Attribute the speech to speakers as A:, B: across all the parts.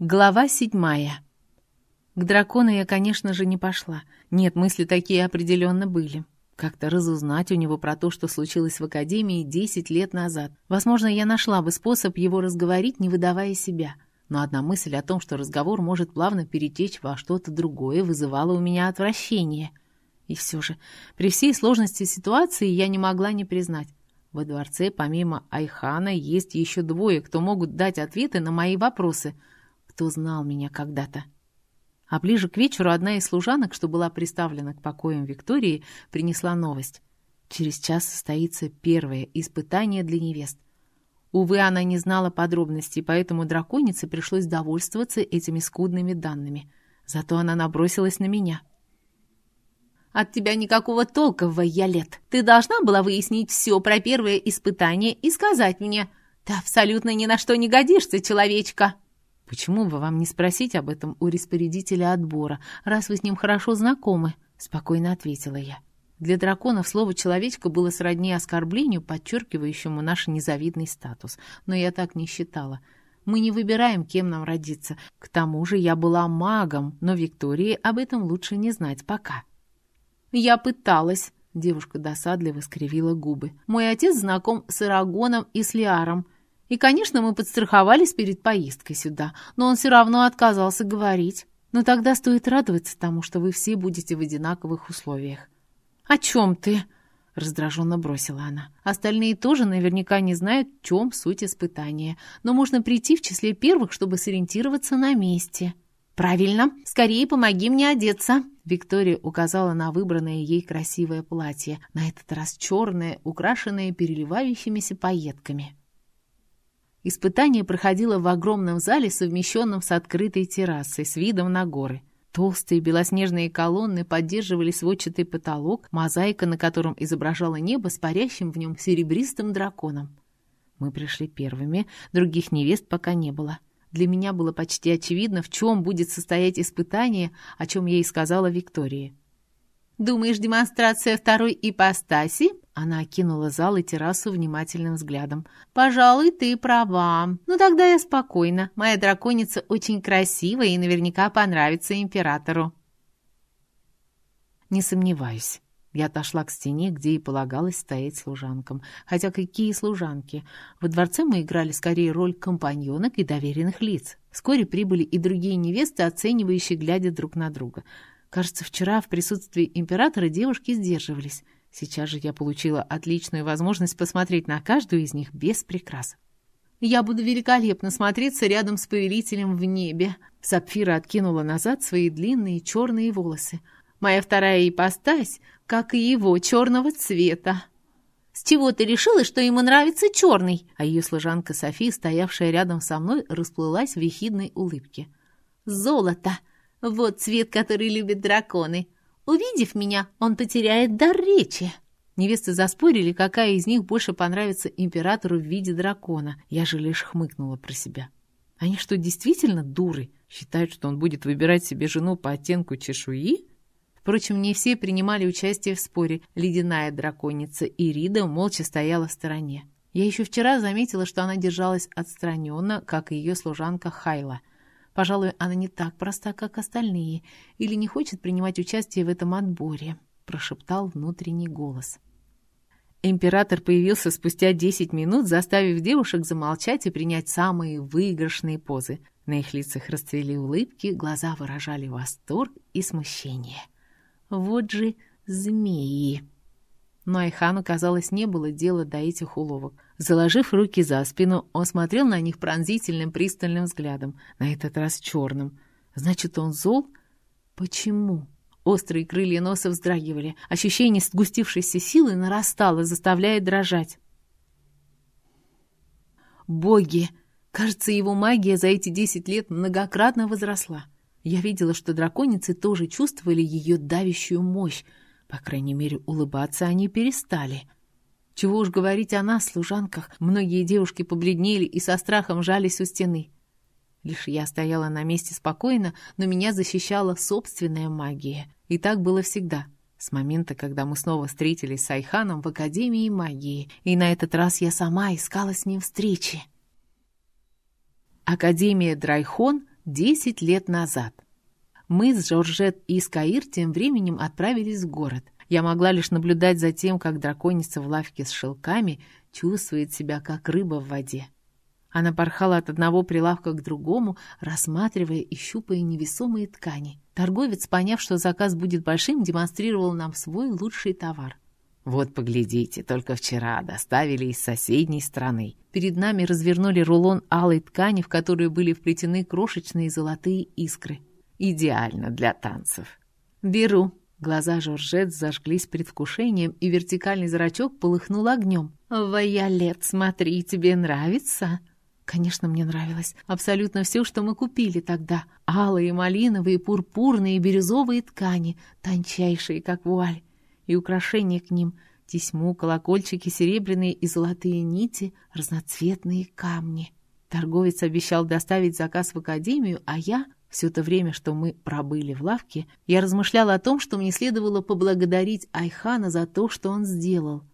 A: Глава седьмая. К дракону я, конечно же, не пошла. Нет, мысли такие определенно были. Как-то разузнать у него про то, что случилось в Академии 10 лет назад. Возможно, я нашла бы способ его разговорить, не выдавая себя. Но одна мысль о том, что разговор может плавно перетечь во что-то другое, вызывала у меня отвращение. И все же, при всей сложности ситуации я не могла не признать. Во дворце, помимо Айхана, есть еще двое, кто могут дать ответы на мои вопросы — кто знал меня когда-то. А ближе к вечеру одна из служанок, что была приставлена к покоям Виктории, принесла новость. Через час состоится первое испытание для невест. Увы, она не знала подробностей, поэтому драконице пришлось довольствоваться этими скудными данными. Зато она набросилась на меня. «От тебя никакого толка, Вайолет. Ты должна была выяснить все про первое испытание и сказать мне. Ты абсолютно ни на что не годишься, человечка!» «Почему бы вам не спросить об этом у распорядителя отбора, раз вы с ним хорошо знакомы?» — спокойно ответила я. Для драконов слово «человечка» было сродни оскорблению, подчеркивающему наш незавидный статус. Но я так не считала. Мы не выбираем, кем нам родиться. К тому же я была магом, но Виктории об этом лучше не знать пока. «Я пыталась», — девушка досадливо скривила губы. «Мой отец знаком с Ирагоном и с Лиаром. И, конечно, мы подстраховались перед поездкой сюда, но он все равно отказался говорить. Но тогда стоит радоваться тому, что вы все будете в одинаковых условиях. «О чем ты?» — раздраженно бросила она. «Остальные тоже наверняка не знают, в чем суть испытания, но можно прийти в числе первых, чтобы сориентироваться на месте». «Правильно! Скорее помоги мне одеться!» Виктория указала на выбранное ей красивое платье, на этот раз черное, украшенное переливающимися пайетками. Испытание проходило в огромном зале, совмещенном с открытой террасой, с видом на горы. Толстые белоснежные колонны поддерживали сводчатый потолок, мозаика на котором изображала небо с парящим в нем серебристым драконом. Мы пришли первыми, других невест пока не было. Для меня было почти очевидно, в чем будет состоять испытание, о чем я и сказала Виктории. «Думаешь, демонстрация второй ипостаси?» Она окинула зал и террасу внимательным взглядом. «Пожалуй, ты права. Ну тогда я спокойна. Моя драконица очень красивая и наверняка понравится императору». «Не сомневаюсь». Я отошла к стене, где и полагалось стоять служанкам. Хотя какие служанки? Во дворце мы играли скорее роль компаньонок и доверенных лиц. Вскоре прибыли и другие невесты, оценивающие, глядя друг на друга. Кажется, вчера в присутствии императора девушки сдерживались. Сейчас же я получила отличную возможность посмотреть на каждую из них без прикрас. «Я буду великолепно смотреться рядом с повелителем в небе», Сапфира откинула назад свои длинные черные волосы. «Моя вторая ипостась, как и его, черного цвета». «С чего ты решила, что ему нравится черный?» А ее служанка София, стоявшая рядом со мной, расплылась в ехидной улыбке. «Золото! Вот цвет, который любят драконы. Увидев меня, он потеряет дар речи. Невесты заспорили, какая из них больше понравится императору в виде дракона. Я же лишь хмыкнула про себя. Они что, действительно дуры? Считают, что он будет выбирать себе жену по оттенку чешуи? Впрочем, не все принимали участие в споре. Ледяная драконица Ирида молча стояла в стороне. Я еще вчера заметила, что она держалась отстраненно, как и ее служанка Хайла. Пожалуй, она не так проста, как остальные, или не хочет принимать участие в этом отборе», — прошептал внутренний голос. Император появился спустя десять минут, заставив девушек замолчать и принять самые выигрышные позы. На их лицах расцвели улыбки, глаза выражали восторг и смущение. «Вот же змеи!» Но Айхану, казалось, не было дела до этих уловок. Заложив руки за спину, он смотрел на них пронзительным пристальным взглядом, на этот раз черным. «Значит, он зол? Почему?» Острые крылья носа вздрагивали. Ощущение сгустившейся силы нарастало, заставляя дрожать. «Боги!» Кажется, его магия за эти десять лет многократно возросла. Я видела, что драконицы тоже чувствовали ее давящую мощь, по крайней мере, улыбаться они перестали. Чего уж говорить о нас, служанках, многие девушки побледнели и со страхом жались у стены. Лишь я стояла на месте спокойно, но меня защищала собственная магия. И так было всегда, с момента, когда мы снова встретились с Айханом в Академии магии, и на этот раз я сама искала с ним встречи. Академия Драйхон Десять лет назад. Мы с Жоржет и Скаир тем временем отправились в город. Я могла лишь наблюдать за тем, как драконица в лавке с шелками чувствует себя как рыба в воде. Она порхала от одного прилавка к другому, рассматривая и щупая невесомые ткани. Торговец, поняв, что заказ будет большим, демонстрировал нам свой лучший товар. «Вот, поглядите, только вчера доставили из соседней страны». Перед нами развернули рулон алой ткани, в которую были вплетены крошечные золотые искры. «Идеально для танцев». «Беру». Глаза Жоржет зажглись предвкушением, и вертикальный зрачок полыхнул огнем. «Вайолет, смотри, тебе нравится?» Конечно, мне нравилось. Абсолютно все, что мы купили тогда. Алые, малиновые, пурпурные, бирюзовые ткани, тончайшие, как вуаль. И украшения к ним — тесьму, колокольчики, серебряные и золотые нити, разноцветные камни. Торговец обещал доставить заказ в академию, а я, все то время, что мы пробыли в лавке, я размышляла о том, что мне следовало поблагодарить Айхана за то, что он сделал —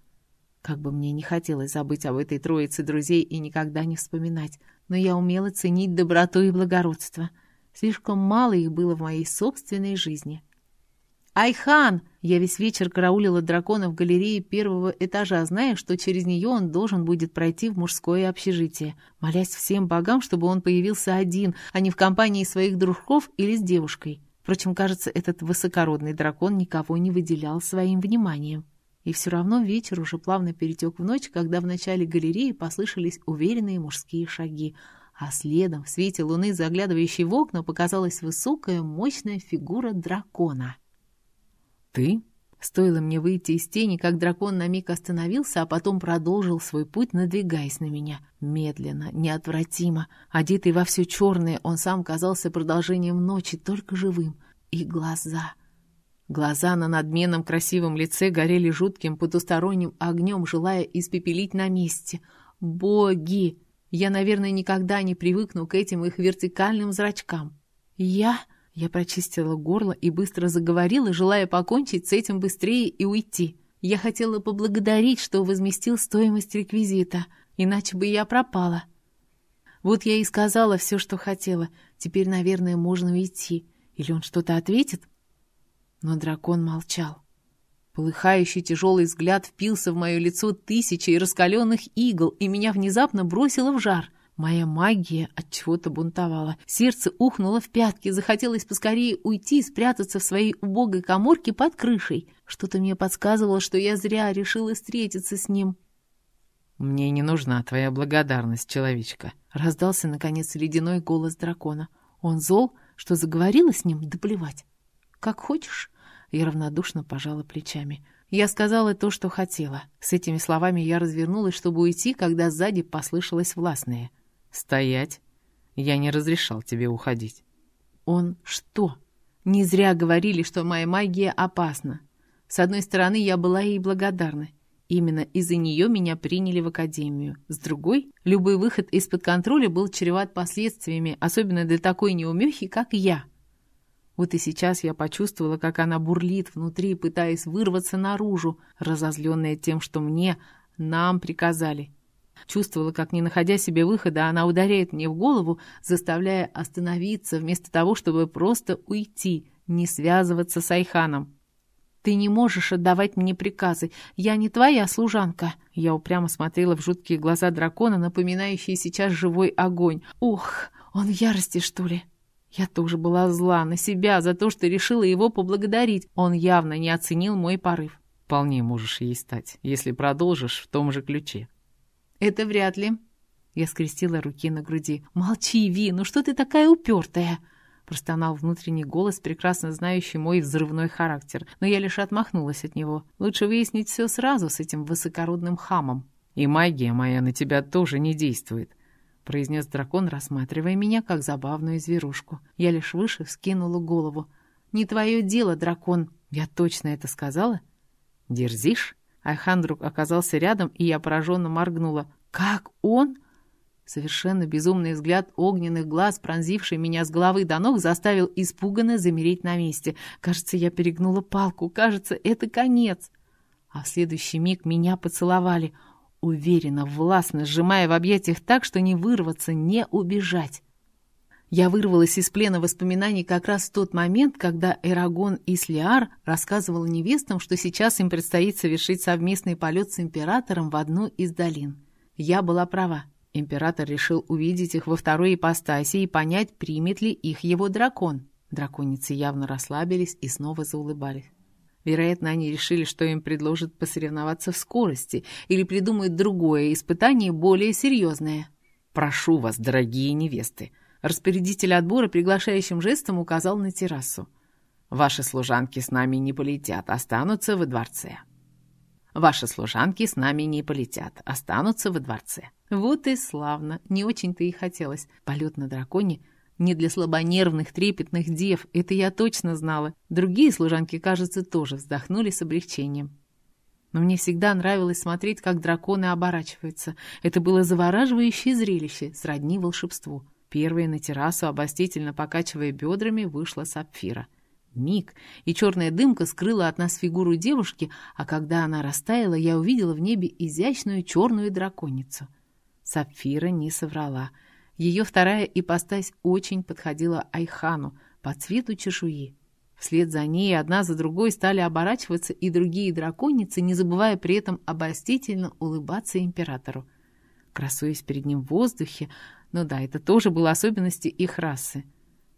A: как бы мне не хотелось забыть об этой троице друзей и никогда не вспоминать, но я умела ценить доброту и благородство. Слишком мало их было в моей собственной жизни. «Айхан!» Я весь вечер караулила дракона в галерее первого этажа, зная, что через нее он должен будет пройти в мужское общежитие, молясь всем богам, чтобы он появился один, а не в компании своих дружков или с девушкой. Впрочем, кажется, этот высокородный дракон никого не выделял своим вниманием. И все равно вечер уже плавно перетек в ночь, когда в начале галереи послышались уверенные мужские шаги, а следом в свете луны, заглядывающей в окна, показалась высокая, мощная фигура дракона.
B: «Ты?»
A: Стоило мне выйти из тени, как дракон на миг остановился, а потом продолжил свой путь, надвигаясь на меня. Медленно, неотвратимо. Одетый во все черное, он сам казался продолжением ночи, только живым. И глаза... Глаза на надменном красивом лице горели жутким потусторонним огнем, желая испепелить на месте. Боги! Я, наверное, никогда не привыкну к этим их вертикальным зрачкам. Я... Я прочистила горло и быстро заговорила, желая покончить с этим быстрее и уйти. Я хотела поблагодарить, что возместил стоимость реквизита, иначе бы я пропала. Вот я и сказала все, что хотела. Теперь, наверное, можно уйти. Или он что-то ответит? Но дракон молчал. Полыхающий тяжелый взгляд впился в мое лицо тысячей раскаленных игл, и меня внезапно бросило в жар. Моя магия от чего-то бунтовала. Сердце ухнуло в пятки, захотелось поскорее уйти и спрятаться в своей убогой коморке под крышей. Что-то мне подсказывало, что я зря решила встретиться с ним.
B: «Мне не нужна твоя благодарность, человечка», —
A: раздался, наконец, ледяной голос дракона. «Он зол, что заговорила с ним? Да плевать. Как хочешь». Я равнодушно пожала плечами. Я сказала то, что хотела. С этими словами я развернулась, чтобы уйти, когда сзади послышалось властное.
B: «Стоять! Я не разрешал тебе уходить».
A: «Он что? Не зря говорили, что моя магия опасна. С одной стороны, я была ей благодарна. Именно из-за нее меня приняли в академию. С другой, любой выход из-под контроля был чреват последствиями, особенно для такой неумехи, как я». Вот и сейчас я почувствовала, как она бурлит внутри, пытаясь вырваться наружу, разозленная тем, что мне, нам приказали. Чувствовала, как, не находя себе выхода, она ударяет мне в голову, заставляя остановиться, вместо того, чтобы просто уйти, не связываться с Айханом. «Ты не можешь отдавать мне приказы. Я не твоя служанка». Я упрямо смотрела в жуткие глаза дракона, напоминающие сейчас живой огонь. «Ох, он в ярости, что ли?» Я тоже была зла на себя за то, что решила его поблагодарить. Он явно не оценил мой порыв.
B: Вполне можешь ей стать, если продолжишь в том же ключе.
A: Это вряд ли. Я скрестила руки на груди. Молчи, Ви, ну что ты такая упертая? Простонал внутренний голос, прекрасно знающий мой взрывной характер, но я лишь отмахнулась от него. Лучше выяснить все сразу с этим высокородным хамом.
B: И магия моя на тебя тоже не действует. — произнес дракон, рассматривая меня как забавную зверушку. Я лишь выше вскинула голову. «Не твое дело, дракон!» «Я точно это сказала?» «Дерзишь?» Айхан вдруг оказался рядом, и я пораженно моргнула. «Как он?» Совершенно безумный взгляд огненных глаз, пронзивший меня с головы до ног, заставил испуганно замереть на месте. Кажется, я перегнула палку. Кажется, это конец. А в следующий миг меня поцеловали — уверенно, властно, сжимая в объятиях так, что не вырваться, не убежать.
A: Я вырвалась из плена воспоминаний как раз в тот момент, когда Эрагон Ислиар рассказывал невестам, что сейчас им предстоит совершить совместный полет с императором в одну из долин. Я была права. Император решил увидеть их во второй ипостаси и понять, примет ли их его дракон. Драконицы явно расслабились и снова заулыбались. Вероятно, они решили, что им предложат посоревноваться в скорости или придумают другое испытание, более серьезное. «Прошу вас, дорогие невесты!» Распорядитель отбора приглашающим жестом указал на террасу. «Ваши служанки с нами не полетят, останутся во дворце». «Ваши служанки с нами не полетят, останутся во дворце». Вот и славно, не очень-то и хотелось. Полет на драконе не для слабонервных, трепетных дев, это я точно знала. Другие служанки, кажется, тоже вздохнули с облегчением. Но мне всегда нравилось смотреть, как драконы оборачиваются. Это было завораживающее зрелище, сродни волшебству. Первая на террасу, обостительно покачивая бедрами, вышла Сапфира. Миг, и черная дымка скрыла от нас фигуру девушки, а когда она растаяла, я увидела в небе изящную черную драконицу. Сапфира не соврала. Ее вторая ипостась очень подходила Айхану по цвету чешуи. Вслед за ней одна за другой стали оборачиваться и другие драконицы, не забывая при этом обостительно улыбаться императору. Красуясь перед ним в воздухе, ну да, это тоже было особенностью их расы.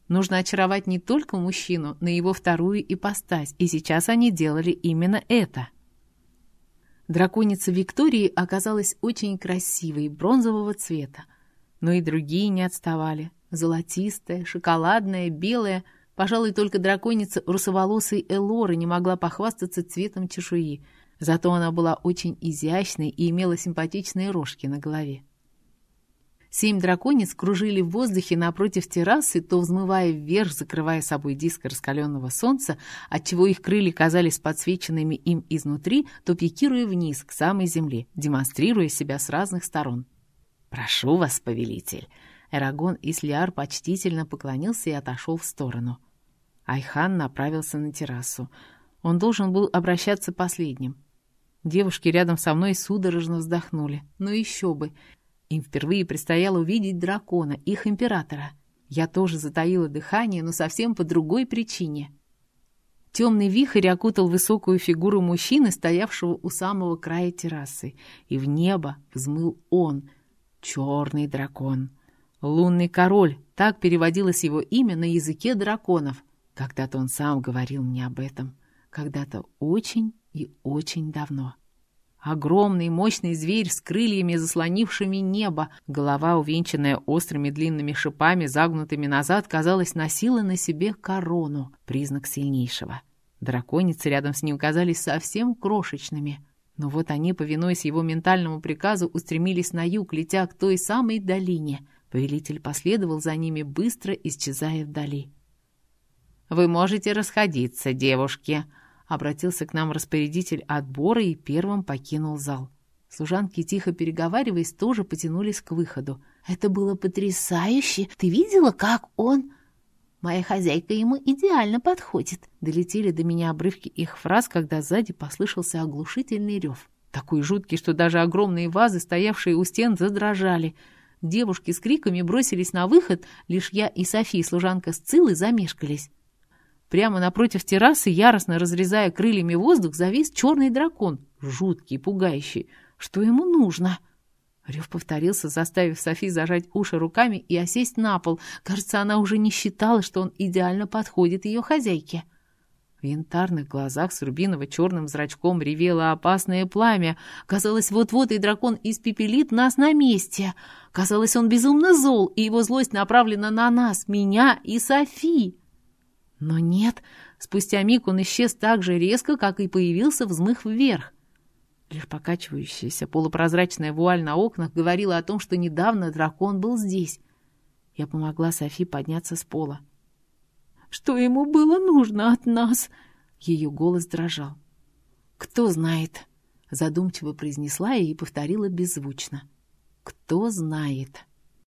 A: Нужно очаровать не только мужчину, но и его вторую ипостась, и сейчас они делали именно это. Драконица Виктории оказалась очень красивой, бронзового цвета. Но и другие не отставали. Золотистая, шоколадная, белая. Пожалуй, только драконица русоволосой Элоры не могла похвастаться цветом чешуи. Зато она была очень изящной и имела симпатичные рожки на голове. Семь драконец кружили в воздухе напротив террасы, то взмывая вверх, закрывая собой диск раскаленного солнца, отчего их крылья казались подсвеченными им изнутри, то пикируя вниз, к самой земле, демонстрируя себя с разных сторон. «Прошу вас, повелитель!» Эрагон Ислиар почтительно поклонился и отошел в сторону. Айхан направился на террасу. Он должен был обращаться последним. Девушки рядом со мной судорожно вздохнули. Ну еще бы! Им впервые предстояло увидеть дракона, их императора. Я тоже затаила дыхание, но совсем по другой причине. Темный вихрь окутал высокую фигуру мужчины, стоявшего у самого края террасы, и в небо взмыл он, черный дракон. Лунный король, так переводилось его имя на языке драконов. Когда-то он сам говорил мне об этом, когда-то очень и очень давно. Огромный мощный зверь с крыльями, заслонившими небо. Голова, увенчанная острыми длинными шипами, загнутыми назад, казалось, носила на себе корону, признак сильнейшего. Драконицы рядом с ним казались совсем крошечными. Но вот они, повинуясь его ментальному приказу, устремились на юг, летя к той самой долине. Повелитель последовал за ними, быстро исчезая вдали. «Вы можете расходиться, девушки», Обратился к нам распорядитель отбора и первым покинул зал. Служанки, тихо переговариваясь, тоже потянулись к выходу. «Это было потрясающе! Ты видела, как он...» «Моя хозяйка ему идеально подходит!» Долетели до меня обрывки их фраз, когда сзади послышался оглушительный рев. Такой жуткий, что даже огромные вазы, стоявшие у стен, задрожали. Девушки с криками бросились на выход, лишь я и София, служанка с Цилой, замешкались. Прямо напротив террасы, яростно разрезая крыльями воздух, завис черный дракон, жуткий, пугающий. Что ему нужно? Рев повторился, заставив Софи зажать уши руками и осесть на пол. Кажется, она уже не считала, что он идеально подходит ее хозяйке. В янтарных глазах с рубиново-черным зрачком ревело опасное пламя. Казалось, вот-вот и дракон испепелит нас на месте. Казалось, он безумно зол, и его злость направлена на нас, меня и Софи. Но нет, спустя миг он исчез так же резко, как и появился, взмыв вверх. Лишь покачивающаяся полупрозрачная вуаль на окнах говорила о том, что недавно дракон был здесь. Я помогла Софи подняться с пола. «Что ему было нужно от нас?» Ее голос дрожал. «Кто знает?» Задумчиво произнесла и повторила беззвучно. «Кто знает?»